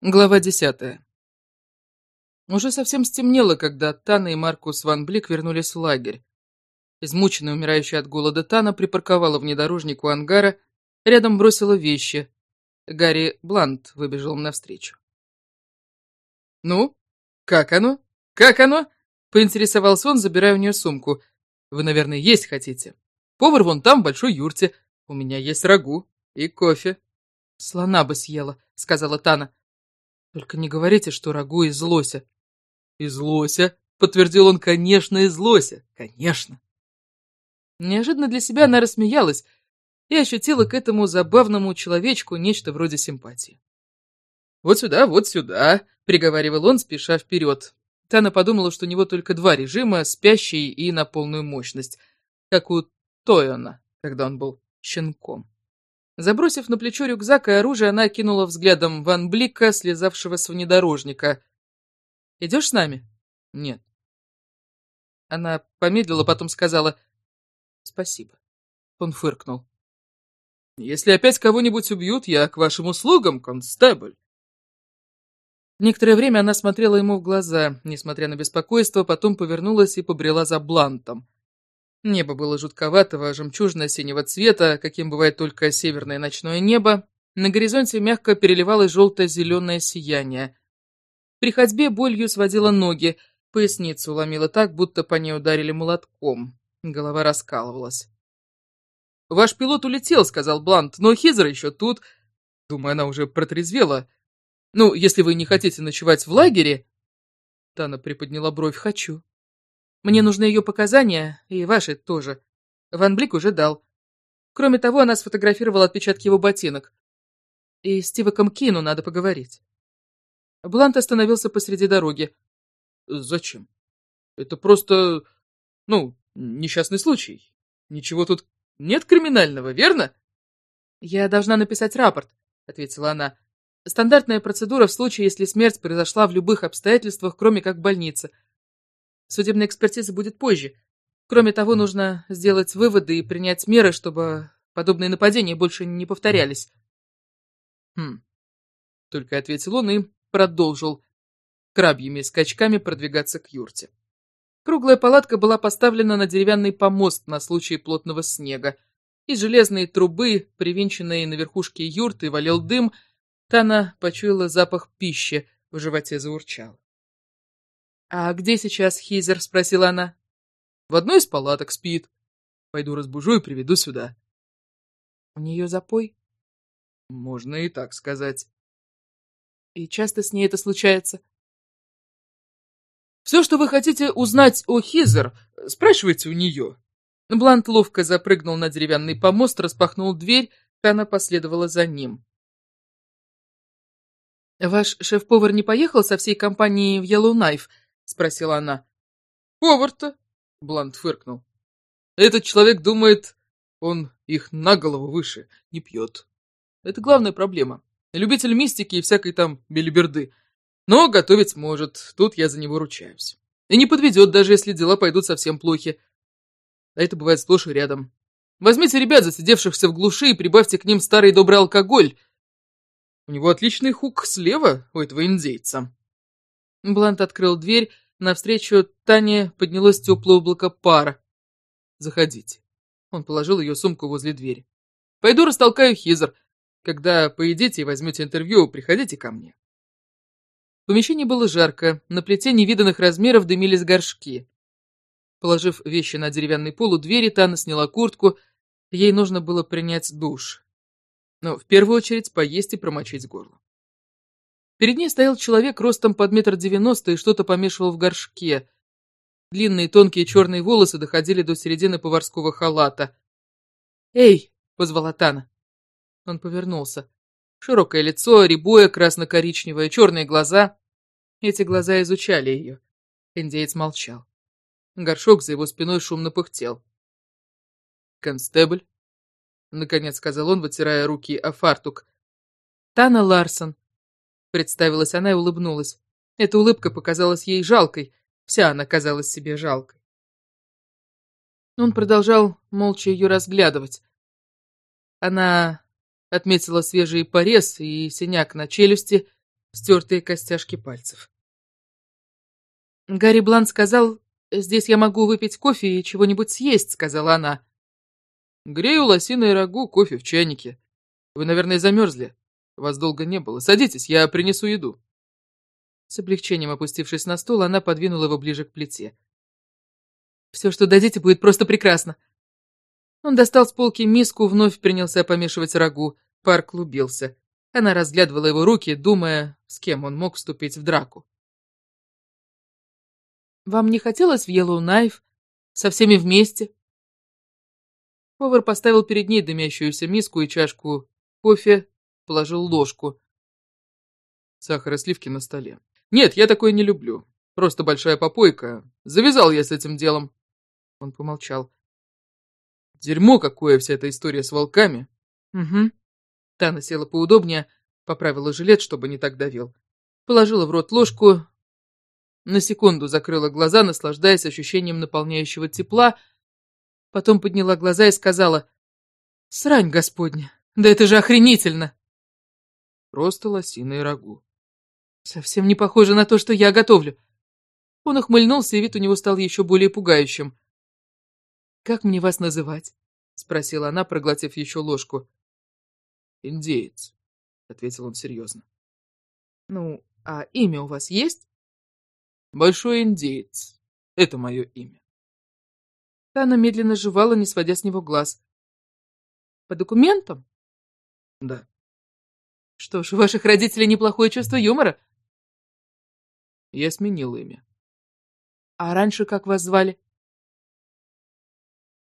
Глава десятая. Уже совсем стемнело, когда Тана и Маркус Ван Блик вернулись в лагерь. Измученная, умирающая от голода Тана припарковала внедорожник у ангара, рядом бросила вещи. Гарри Блант выбежал навстречу. «Ну, как оно? Как оно?» — поинтересовался он, забирая у нее сумку. «Вы, наверное, есть хотите. Повар вон там, в большой юрте. У меня есть рагу и кофе». «Слона бы съела», — сказала Тана. Только не говорите, что рагу из лося. Из лося, подтвердил он, конечно, из лося, конечно. Неожиданно для себя она рассмеялась и ощутила к этому забавному человечку нечто вроде симпатии. «Вот сюда, вот сюда», — приговаривал он, спеша вперед. Тана подумала, что у него только два режима, спящий и на полную мощность, как у Тойона, когда он был щенком. Забросив на плечо рюкзак и оружие, она кинула взглядом Ван Блика, слезавшего с внедорожника. «Идешь с нами?» «Нет». Она помедлила, потом сказала «Спасибо». Он фыркнул. «Если опять кого-нибудь убьют, я к вашим услугам, констебль». Некоторое время она смотрела ему в глаза, несмотря на беспокойство, потом повернулась и побрела за Блантом. Небо было жутковатого, жемчужно-синего цвета, каким бывает только северное ночное небо. На горизонте мягко переливалось желто-зеленое сияние. При ходьбе болью сводила ноги, поясницу ломила так, будто по ней ударили молотком. Голова раскалывалась. «Ваш пилот улетел», — сказал Блант, — «но Хизер еще тут. Думаю, она уже протрезвела. Ну, если вы не хотите ночевать в лагере...» Тана приподняла бровь. «Хочу». Мне нужны ее показания, и ваши тоже. Ван Блик уже дал. Кроме того, она сфотографировала отпечатки его ботинок. И с Тиваком надо поговорить. Блант остановился посреди дороги. Зачем? Это просто, ну, несчастный случай. Ничего тут нет криминального, верно? Я должна написать рапорт, ответила она. Стандартная процедура в случае, если смерть произошла в любых обстоятельствах, кроме как в больнице. Судебная экспертиза будет позже. Кроме того, нужно сделать выводы и принять меры, чтобы подобные нападения больше не повторялись. Хм. Только ответил он и продолжил крабьими скачками продвигаться к юрте. Круглая палатка была поставлена на деревянный помост на случай плотного снега. Из железной трубы, привинченной на верхушке юрты, валил дым. Тана почуяла запах пищи, в животе заурчал. «А где сейчас Хизер?» — спросила она. «В одной из палаток спит. Пойду разбужу и приведу сюда». «У нее запой?» «Можно и так сказать». «И часто с ней это случается?» «Все, что вы хотите узнать о Хизер, спрашивайте у нее». Блант ловко запрыгнул на деревянный помост, распахнул дверь, и она последовала за ним. «Ваш шеф-повар не поехал со всей компанией в Yellowknife?» — спросила она. «Повар-то?» — Блант фыркнул. «Этот человек думает, он их на голову выше, не пьет. Это главная проблема. Любитель мистики и всякой там белиберды. Но готовить может, тут я за него ручаюсь. И не подведет, даже если дела пойдут совсем плохи. А это бывает сплошь и рядом. Возьмите ребят, засидевшихся в глуши, и прибавьте к ним старый добрый алкоголь. У него отличный хук слева, у этого индейца. Блант открыл дверь, навстречу Тане поднялось теплое облако пара. «Заходите». Он положил ее сумку возле двери. «Пойду растолкаю Хизер. Когда поедете и возьмете интервью, приходите ко мне». В помещении было жарко, на плите невиданных размеров дымились горшки. Положив вещи на деревянный пол у двери, Тана сняла куртку. Ей нужно было принять душ. Но в первую очередь поесть и промочить горло. Перед ней стоял человек ростом под метр девяносто и что-то помешивал в горшке. Длинные тонкие черные волосы доходили до середины поварского халата. «Эй!» — позвала Тана. Он повернулся. Широкое лицо, рябое, красно-коричневое, черные глаза. Эти глаза изучали ее. Индеец молчал. Горшок за его спиной шумно пыхтел. «Констебль?» — наконец сказал он, вытирая руки о фартук. «Тана Ларсон», Представилась она и улыбнулась. Эта улыбка показалась ей жалкой. Вся она казалась себе жалкой. Он продолжал молча ее разглядывать. Она отметила свежий порез и синяк на челюсти, стертые костяшки пальцев. Гарри Блан сказал, «Здесь я могу выпить кофе и чего-нибудь съесть», — сказала она. «Грею лосиное рагу, кофе в чайнике. Вы, наверное, замерзли. Вас долго не было. Садитесь, я принесу еду». С облегчением опустившись на стол, она подвинула его ближе к плите. «Все, что дадите, будет просто прекрасно». Он достал с полки миску, вновь принялся помешивать рагу. Пар клубился. Она разглядывала его руки, думая, с кем он мог вступить в драку. «Вам не хотелось в Yellow Knife? Со всеми вместе?» Повар поставил перед ней дымящуюся миску и чашку кофе, положил ложку. Сахар и сливки на столе. «Нет, я такое не люблю. Просто большая попойка. Завязал я с этим делом». Он помолчал. «Дерьмо какое вся эта история с волками». «Угу». Тана села поудобнее, поправила жилет, чтобы не так давил. Положила в рот ложку, на секунду закрыла глаза, наслаждаясь ощущением наполняющего тепла, потом подняла глаза и сказала «Срань господня, да это же охренительно!» Просто лосиное рагу. Совсем не похоже на то, что я готовлю. Он ухмыльнулся, и вид у него стал еще более пугающим. «Как мне вас называть?» — спросила она, проглотив еще ложку. «Индеец», — ответил он серьезно. «Ну, а имя у вас есть?» «Большой индеец. Это мое имя». Тана медленно жевала, не сводя с него глаз. «По документам?» «Да». «Что ж, у ваших родителей неплохое чувство юмора». Я сменил имя. «А раньше как вас звали?»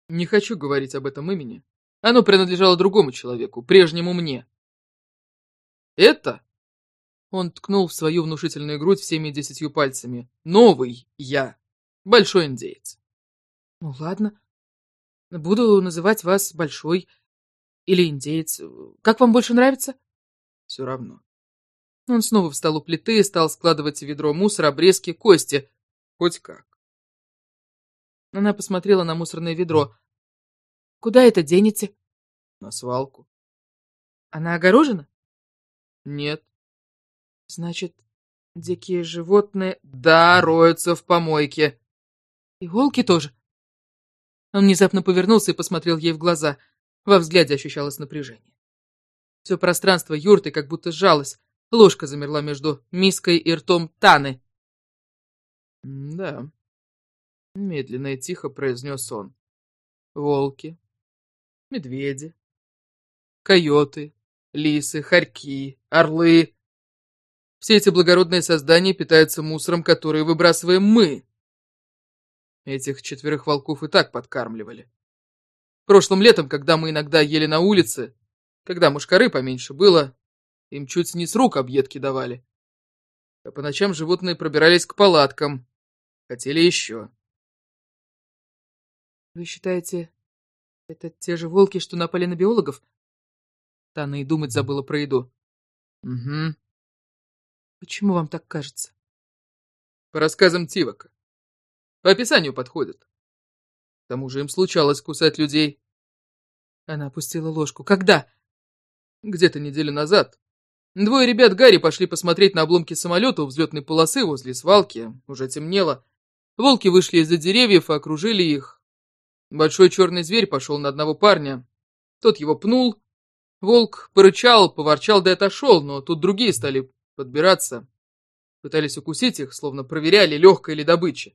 «Не хочу говорить об этом имени. Оно принадлежало другому человеку, прежнему мне. Это, он ткнул в свою внушительную грудь всеми десятью пальцами, новый я, большой индеец. Ну ладно, буду называть вас большой или индеец. Как вам больше нравится? Все равно. Он снова встал у плиты и стал складывать в ведро мусор, обрезки, кости. Хоть как. Она посмотрела на мусорное ведро. Куда это денете? На свалку. Она огорожена? Нет. Значит, дикие животные... Да, роются в помойке. И волки тоже. Он внезапно повернулся и посмотрел ей в глаза. Во взгляде ощущалось напряжение. Все пространство юрты как будто сжалось. Ложка замерла между миской и ртом Таны. «Да», — медленно и тихо произнес он. «Волки, медведи, койоты, лисы, хорьки, орлы. Все эти благородные создания питаются мусором, который выбрасываем мы. Этих четверых волков и так подкармливали. Прошлым летом, когда мы иногда ели на улице, когда мушкары поменьше было, им чуть не с рук объедки давали. А по ночам животные пробирались к палаткам. Хотели еще. Вы считаете, это те же волки, что напали на биологов? Тана и думать забыла про еду. Угу. Почему вам так кажется? По рассказам Тивока. По описанию подходит. К тому же им случалось кусать людей. Она опустила ложку. Когда? Где-то неделю назад. Двое ребят Гарри пошли посмотреть на обломки самолета у взлетной полосы возле свалки. Уже темнело. Волки вышли из-за деревьев и окружили их. Большой черный зверь пошел на одного парня. Тот его пнул, Волк порычал, поворчал да и отошел, но тут другие стали подбираться. Пытались укусить их, словно проверяли, легкая ли добыча.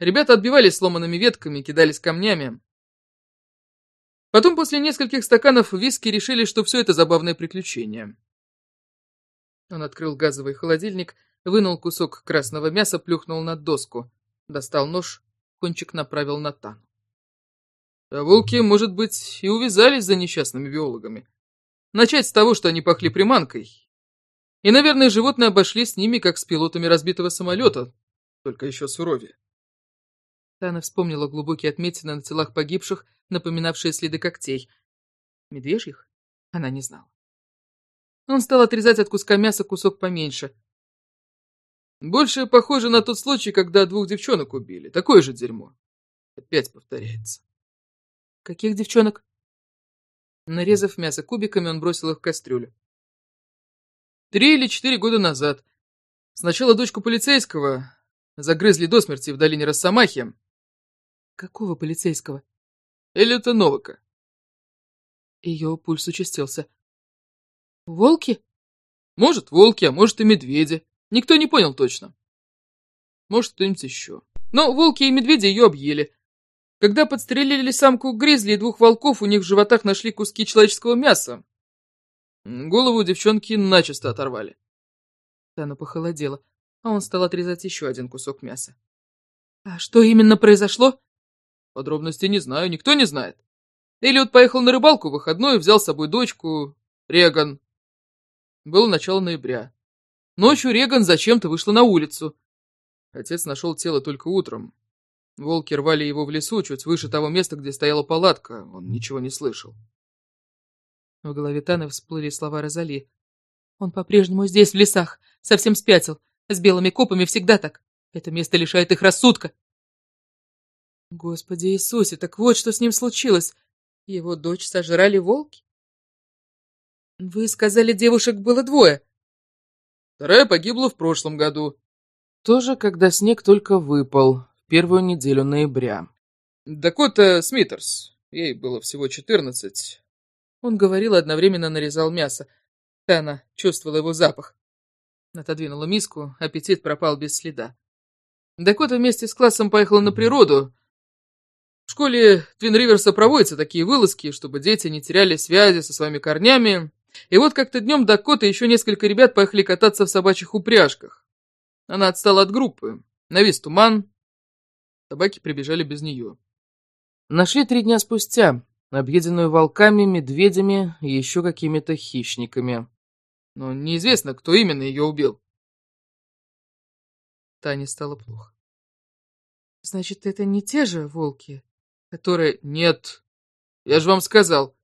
Ребята отбивались сломанными ветками, кидались камнями. Потом после нескольких стаканов виски решили, что все это забавное приключение. Он открыл газовый холодильник, вынул кусок красного мяса, плюхнул на доску, достал нож, кончик направил на Тану. А волки, может быть, и увязались за несчастными биологами. Начать с того, что они пахли приманкой. И, наверное, животные обошли с ними, как с пилотами разбитого самолета, только еще суровее. Тана вспомнила глубокие отметины на телах погибших, напоминавшие следы когтей. Медвежьих? Она не знала. Он стал отрезать от куска мяса кусок поменьше. Больше похоже на тот случай, когда двух девчонок убили. Такое же дерьмо. Опять повторяется. Каких девчонок? Нарезав мясо кубиками, он бросил их в кастрюлю. Три или четыре года назад. Сначала дочку полицейского загрызли до смерти в долине Росомахи. Какого полицейского? Эллиота Новака. Ее пульс участился. Волки? Может, волки, а может и медведи. Никто не понял точно. Может, кто-нибудь еще. Но волки и медведи ее объели. Когда подстрелили самку гризли и двух волков, у них в животах нашли куски человеческого мяса. Голову девчонки начисто оторвали. Тана похолодела, а он стал отрезать еще один кусок мяса. А что именно произошло? Подробностей не знаю, никто не знает. Эллиот поехал на рыбалку в выходной и взял с собой дочку, Реган. Было начало ноября. Ночью Реган зачем-то вышла на улицу. Отец нашел тело только утром. Волки рвали его в лесу, чуть выше того места, где стояла палатка. Он ничего не слышал. В голове Таны всплыли слова Розали. Он по-прежнему здесь, в лесах, совсем спятил. С белыми копами всегда так. Это место лишает их рассудка. Господи Иисусе, так вот что с ним случилось. Его дочь сожрали волки? Вы сказали, девушек было двое. Вторая погибла в прошлом году. Тоже, когда снег только выпал, в первую неделю ноября. Дакота Смитерс. Ей было всего четырнадцать. Он говорил и одновременно нарезал мясо. Тана чувствовала его запах. Отодвинула миску, аппетит пропал без следа. Дакота вместе с классом поехала на природу. В школе Твин Риверса проводятся такие вылазки, чтобы дети не теряли связи со своими корнями. И вот как-то днем Дакота и еще несколько ребят поехали кататься в собачьих упряжках. Она отстала от группы. Навис туман. Собаки прибежали без нее. Нашли три дня спустя, объеденную волками, медведями и еще какими-то хищниками. Но неизвестно, кто именно ее убил. Тане стало плохо. Значит, это не те же волки, которые... Нет, я же вам сказал.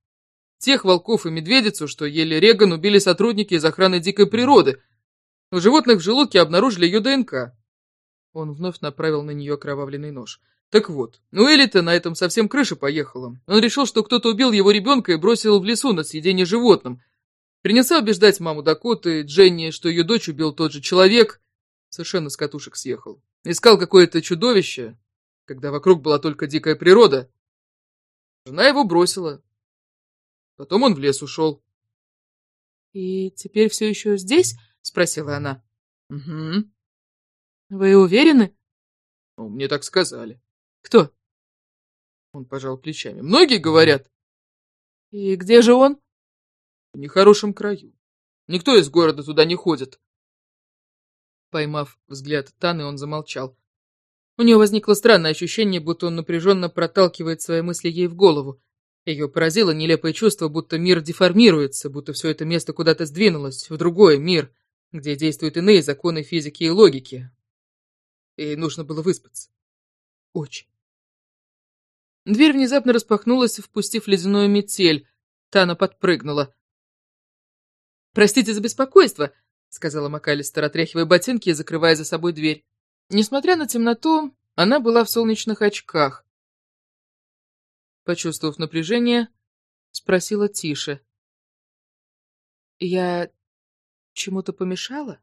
Тех волков и медведицу, что ели Реган, убили сотрудники из охраны дикой природы. У животных в желудке обнаружили ее ДНК. Он вновь направил на нее кровавленный нож. Так вот, у Элита на этом совсем крыша поехала. Он решил, что кто-то убил его ребенка и бросил в лесу на съедение животным. Принялся убеждать маму Дакоты, Дженни, что ее дочь убил тот же человек. Совершенно с катушек съехал. Искал какое-то чудовище, когда вокруг была только дикая природа. Жена его бросила. Потом он в лес ушел. «И теперь все еще здесь?» — спросила она. «Угу». «Вы уверены?» «Ну, мне так сказали». Кто? Он пожал плечами. Многие говорят. И где же он? В нехорошем краю. Никто из города туда не ходит. Поймав взгляд Таны, он замолчал. У нее возникло странное ощущение, будто он напряженно проталкивает свои мысли ей в голову. Ее поразило нелепое чувство, будто мир деформируется, будто все это место куда-то сдвинулось, в другой мир, где действуют иные законы физики и логики. Ей нужно было выспаться. Очень. Дверь внезапно распахнулась, впустив ледяную метель. Тана подпрыгнула. «Простите за беспокойство», — сказала МакАлистер, отряхивая ботинки и закрывая за собой дверь. Несмотря на темноту, она была в солнечных очках. Почувствовав напряжение, спросила тише. «Я чему-то помешала?»